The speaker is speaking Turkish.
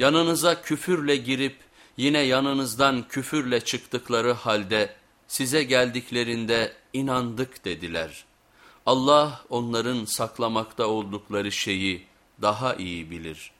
Yanınıza küfürle girip yine yanınızdan küfürle çıktıkları halde size geldiklerinde inandık dediler. Allah onların saklamakta oldukları şeyi daha iyi bilir.''